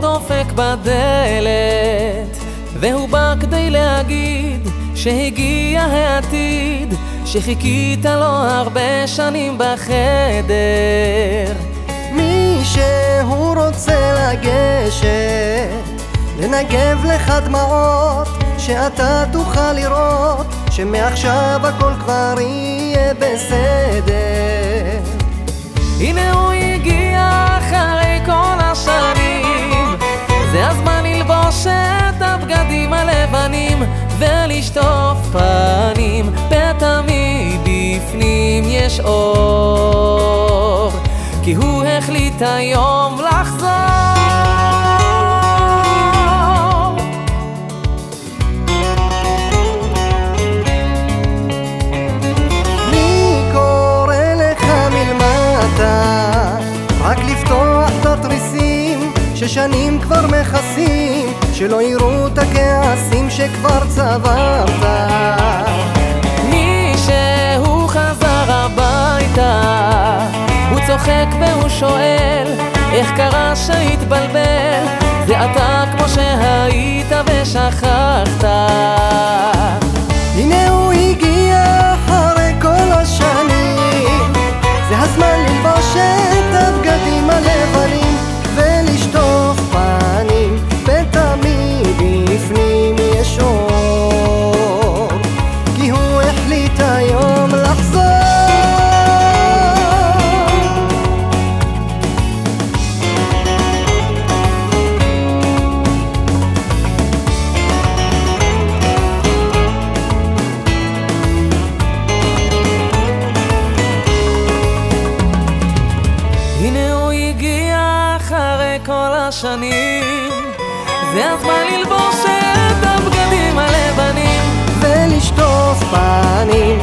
דופק בדלת והוא בא כדי להגיד שהגיע העתיד שחיכית לו הרבה שנים בחדר. מי שהוא רוצה לגשת לנגב לך דמעות שאתה תוכל לראות שמעכשיו הכל כבר יהיה בסדר. הנה הוא הגיע אחרי כל השנים זה הזמן ללבוש את הבגדים הלבנים ולשטוף ותמיד בפנים יש אור כי הוא החליט היום לחזור מי קורא לך מלמטה? רק לפתוח את התריסים ששנים כבר מכסים שלא יראו את הכעסים שכבר צברת צוחק והוא שואל איך קרה שהתבלבל? זה אתה כמו שהיית ושכחת. הנה הוא הגיע אחרי כל השנים זה הזמן אחרי כל השנים. זה הזמן ללבוש את הבגדים הלבנים ולשטוף פנים